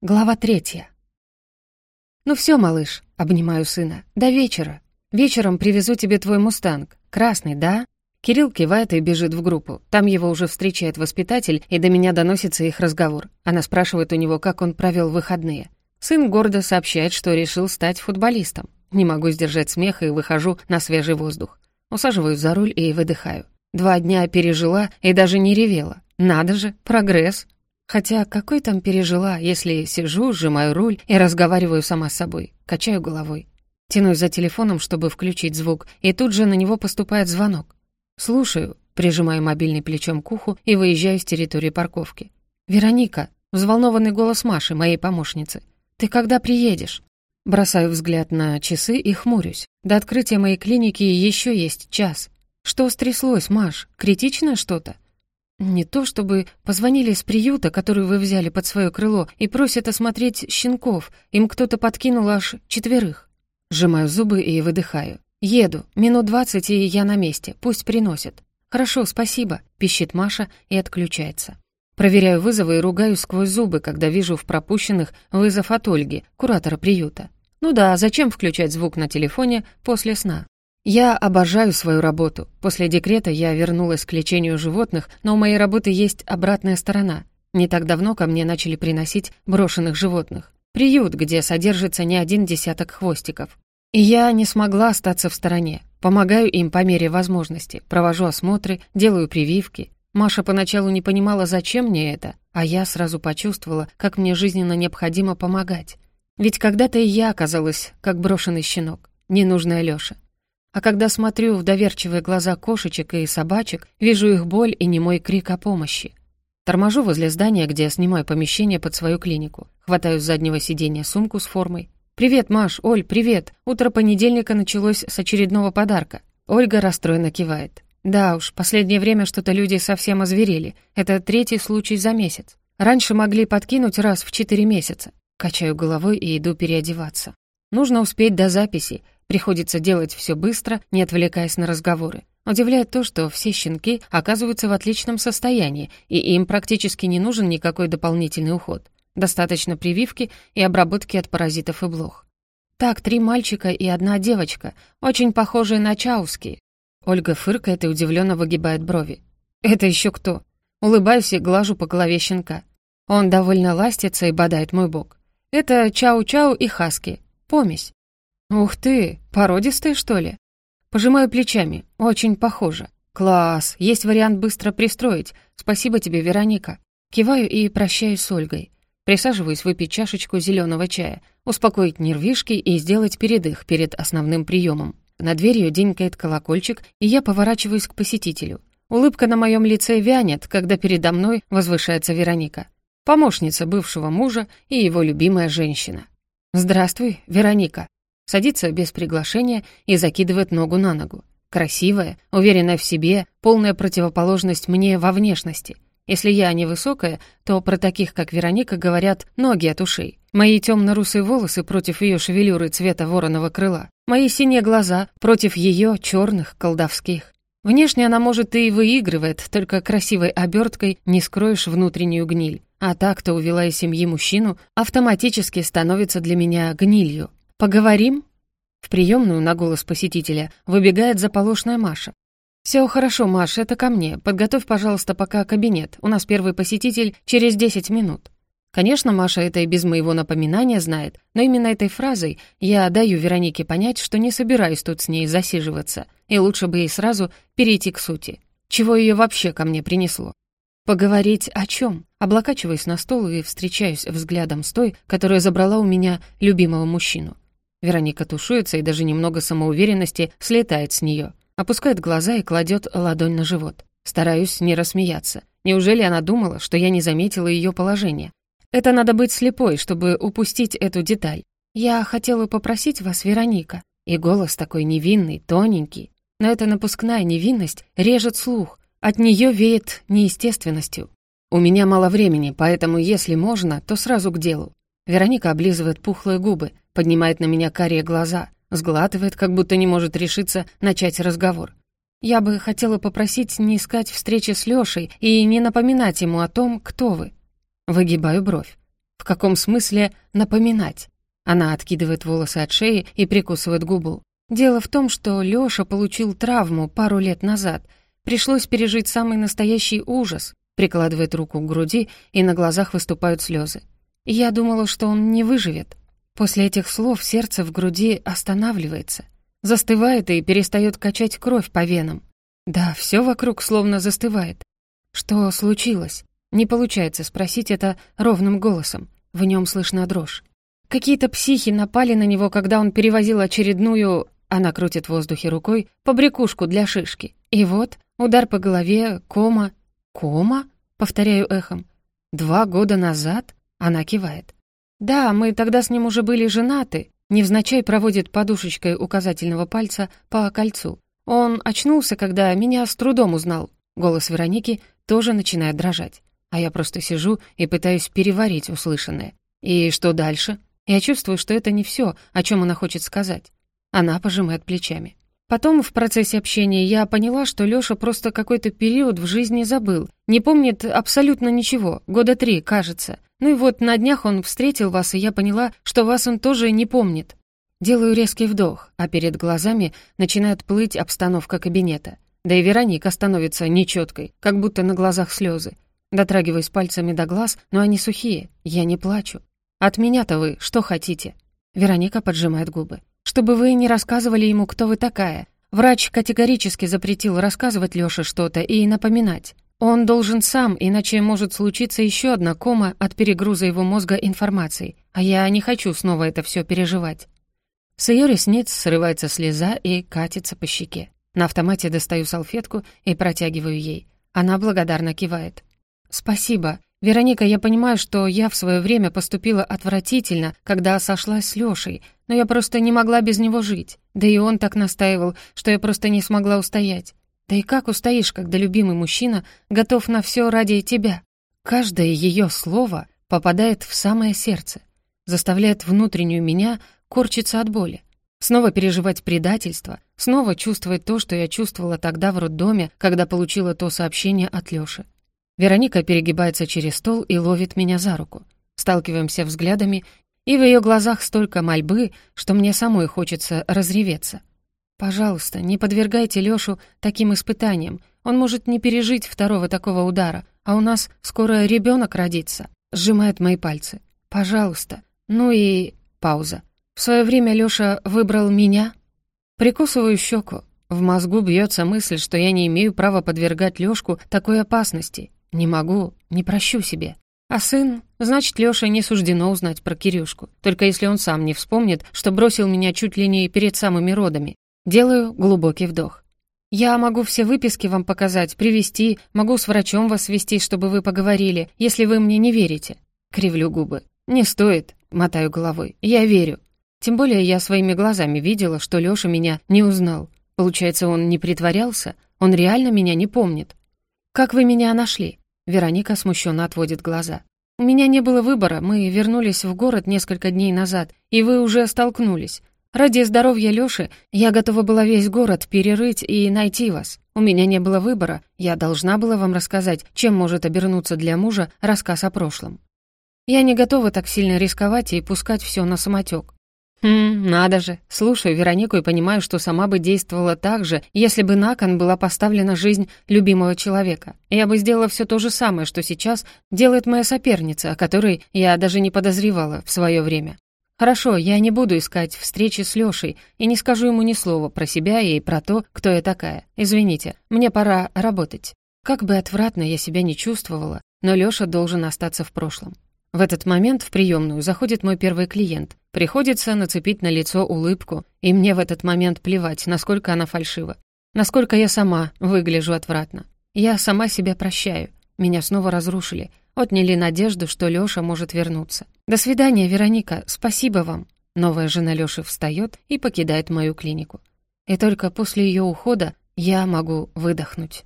Глава третья. «Ну все, малыш», — обнимаю сына, — «до вечера. Вечером привезу тебе твой мустанг. Красный, да?» Кирилл кивает и бежит в группу. Там его уже встречает воспитатель, и до меня доносится их разговор. Она спрашивает у него, как он провел выходные. Сын гордо сообщает, что решил стать футболистом. Не могу сдержать смех и выхожу на свежий воздух. Усаживаюсь за руль и выдыхаю. Два дня пережила и даже не ревела. Надо же, прогресс. Хотя какой там пережила, если сижу, сжимаю руль и разговариваю сама с собой, качаю головой. Тянусь за телефоном, чтобы включить звук, и тут же на него поступает звонок. Слушаю, прижимаю мобильный плечом к уху и выезжаю с территории парковки. «Вероника», — взволнованный голос Маши, моей помощницы. «Ты когда приедешь?» Бросаю взгляд на часы и хмурюсь. До открытия моей клиники еще есть час. Что стряслось, Маш? Критично что-то? Не то чтобы позвонили из приюта, который вы взяли под свое крыло, и просят осмотреть щенков. Им кто-то подкинул аж четверых. Сжимаю зубы и выдыхаю. Еду. Минут двадцать, и я на месте. Пусть приносят. Хорошо, спасибо, пищит Маша и отключается. Проверяю вызовы и ругаю сквозь зубы, когда вижу в пропущенных вызов от Ольги, куратора приюта. Ну да, зачем включать звук на телефоне после сна? Я обожаю свою работу. После декрета я вернулась к лечению животных, но у моей работы есть обратная сторона. Не так давно ко мне начали приносить брошенных животных. Приют, где содержится не один десяток хвостиков. И я не смогла остаться в стороне. Помогаю им по мере возможности, провожу осмотры, делаю прививки. Маша поначалу не понимала, зачем мне это, а я сразу почувствовала, как мне жизненно необходимо помогать. Ведь когда-то и я оказалась как брошенный щенок, ненужная Лёша. А когда смотрю в доверчивые глаза кошечек и собачек, вижу их боль и немой крик о помощи. Торможу возле здания, где я снимаю помещение под свою клинику. Хватаю с заднего сиденья сумку с формой. «Привет, Маш, Оль, привет! Утро понедельника началось с очередного подарка». Ольга расстроенно кивает. «Да уж, последнее время что-то люди совсем озверели. Это третий случай за месяц. Раньше могли подкинуть раз в четыре месяца». Качаю головой и иду переодеваться. Нужно успеть до записи, Приходится делать все быстро, не отвлекаясь на разговоры. Удивляет то, что все щенки оказываются в отличном состоянии, и им практически не нужен никакой дополнительный уход. Достаточно прививки и обработки от паразитов и блох. Так, три мальчика и одна девочка, очень похожие на чауски. Ольга фыркает и удивленно выгибает брови. «Это еще кто?» Улыбаюсь и глажу по голове щенка. Он довольно ластится и бодает мой бок. «Это Чау-Чау и Хаски. Помесь. «Ух ты, породистые, что ли?» Пожимаю плечами, очень похоже. «Класс, есть вариант быстро пристроить. Спасибо тебе, Вероника». Киваю и прощаюсь с Ольгой. Присаживаюсь выпить чашечку зеленого чая, успокоить нервишки и сделать передых перед основным приемом. На дверью денькает колокольчик, и я поворачиваюсь к посетителю. Улыбка на моем лице вянет, когда передо мной возвышается Вероника. Помощница бывшего мужа и его любимая женщина. «Здравствуй, Вероника», Садится без приглашения и закидывает ногу на ногу. Красивая, уверенная в себе, полная противоположность мне во внешности. Если я невысокая, то про таких, как Вероника, говорят ноги от ушей. Мои темно-русые волосы против ее шевелюры цвета вороного крыла. Мои синие глаза против ее черных колдовских. Внешне она, может, и выигрывает, только красивой оберткой не скроешь внутреннюю гниль. А та, кто увела из семьи мужчину, автоматически становится для меня гнилью. «Поговорим?» В приемную на голос посетителя выбегает заполошная Маша. «Все хорошо, Маша, это ко мне. Подготовь, пожалуйста, пока кабинет. У нас первый посетитель через 10 минут». Конечно, Маша это и без моего напоминания знает, но именно этой фразой я даю Веронике понять, что не собираюсь тут с ней засиживаться, и лучше бы ей сразу перейти к сути. Чего ее вообще ко мне принесло? Поговорить о чем? Облокачиваюсь на стол и встречаюсь взглядом с той, которая забрала у меня любимого мужчину. Вероника тушуется и даже немного самоуверенности слетает с нее. Опускает глаза и кладет ладонь на живот. Стараюсь не рассмеяться. Неужели она думала, что я не заметила ее положение? Это надо быть слепой, чтобы упустить эту деталь. Я хотела попросить вас, Вероника. И голос такой невинный, тоненький. Но эта напускная невинность режет слух. От нее веет неестественностью. У меня мало времени, поэтому, если можно, то сразу к делу. Вероника облизывает пухлые губы, поднимает на меня карие глаза, сглатывает, как будто не может решиться начать разговор. «Я бы хотела попросить не искать встречи с Лёшей и не напоминать ему о том, кто вы». Выгибаю бровь. В каком смысле напоминать? Она откидывает волосы от шеи и прикусывает губу. Дело в том, что Лёша получил травму пару лет назад. Пришлось пережить самый настоящий ужас. Прикладывает руку к груди, и на глазах выступают слезы. Я думала, что он не выживет. После этих слов сердце в груди останавливается, застывает и перестает качать кровь по венам. Да, все вокруг словно застывает. Что случилось? Не получается спросить это ровным голосом. В нем слышна дрожь. Какие-то психи напали на него, когда он перевозил очередную... Она крутит в воздухе рукой побрякушку для шишки. И вот, удар по голове, кома. «Кома?» — повторяю эхом. «Два года назад?» — она кивает. «Да, мы тогда с ним уже были женаты», — невзначай проводит подушечкой указательного пальца по кольцу. «Он очнулся, когда меня с трудом узнал». Голос Вероники тоже начинает дрожать. А я просто сижу и пытаюсь переварить услышанное. И что дальше? Я чувствую, что это не все, о чем она хочет сказать. Она пожимает плечами. Потом в процессе общения я поняла, что Лёша просто какой-то период в жизни забыл, не помнит абсолютно ничего, года три, кажется. Ну и вот на днях он встретил вас, и я поняла, что вас он тоже не помнит. Делаю резкий вдох, а перед глазами начинает плыть обстановка кабинета. Да и Вероника становится нечеткой, как будто на глазах слезы. Дотрагиваюсь пальцами до глаз, но они сухие, я не плачу. «От меня-то вы что хотите?» Вероника поджимает губы. «Чтобы вы не рассказывали ему, кто вы такая. Врач категорически запретил рассказывать Лёше что-то и напоминать. Он должен сам, иначе может случиться еще одна кома от перегруза его мозга информацией, а я не хочу снова это все переживать». С ее ресниц срывается слеза и катится по щеке. На автомате достаю салфетку и протягиваю ей. Она благодарно кивает. «Спасибо. Вероника, я понимаю, что я в свое время поступила отвратительно, когда сошлась с Лешей, но я просто не могла без него жить. Да и он так настаивал, что я просто не смогла устоять. Да и как устоишь, когда любимый мужчина готов на все ради тебя? Каждое ее слово попадает в самое сердце, заставляет внутреннюю меня корчиться от боли. Снова переживать предательство, снова чувствовать то, что я чувствовала тогда в роддоме, когда получила то сообщение от Лёши. Вероника перегибается через стол и ловит меня за руку. Сталкиваемся взглядами, и в ее глазах столько мольбы, что мне самой хочется разреветься. «Пожалуйста, не подвергайте Лёшу таким испытаниям. Он может не пережить второго такого удара, а у нас скоро ребенок родится», — сжимает мои пальцы. «Пожалуйста». Ну и... Пауза. В свое время Лёша выбрал меня. Прикусываю щеку. В мозгу бьется мысль, что я не имею права подвергать Лёшку такой опасности. Не могу, не прощу себе. А сын? Значит, Лёше не суждено узнать про Кирюшку. Только если он сам не вспомнит, что бросил меня чуть ли не перед самыми родами. Делаю глубокий вдох. Я могу все выписки вам показать, привести, могу с врачом вас свести, чтобы вы поговорили, если вы мне не верите. Кривлю губы. Не стоит, мотаю головой. Я верю. Тем более я своими глазами видела, что Лёша меня не узнал. Получается, он не притворялся? Он реально меня не помнит. «Как вы меня нашли?» Вероника смущенно отводит глаза. «У меня не было выбора, мы вернулись в город несколько дней назад, и вы уже столкнулись. Ради здоровья Лёши я готова была весь город перерыть и найти вас. У меня не было выбора, я должна была вам рассказать, чем может обернуться для мужа рассказ о прошлом. Я не готова так сильно рисковать и пускать все на самотек. «Хм, надо же. Слушаю Веронику и понимаю, что сама бы действовала так же, если бы на кон была поставлена жизнь любимого человека. Я бы сделала все то же самое, что сейчас делает моя соперница, о которой я даже не подозревала в свое время. Хорошо, я не буду искать встречи с Лешей и не скажу ему ни слова про себя и про то, кто я такая. Извините, мне пора работать. Как бы отвратно я себя не чувствовала, но Леша должен остаться в прошлом. В этот момент в приемную заходит мой первый клиент. Приходится нацепить на лицо улыбку, и мне в этот момент плевать, насколько она фальшива. Насколько я сама выгляжу отвратно. Я сама себя прощаю. Меня снова разрушили. Отняли надежду, что Лёша может вернуться. «До свидания, Вероника. Спасибо вам». Новая жена Лёши встает и покидает мою клинику. И только после её ухода я могу выдохнуть.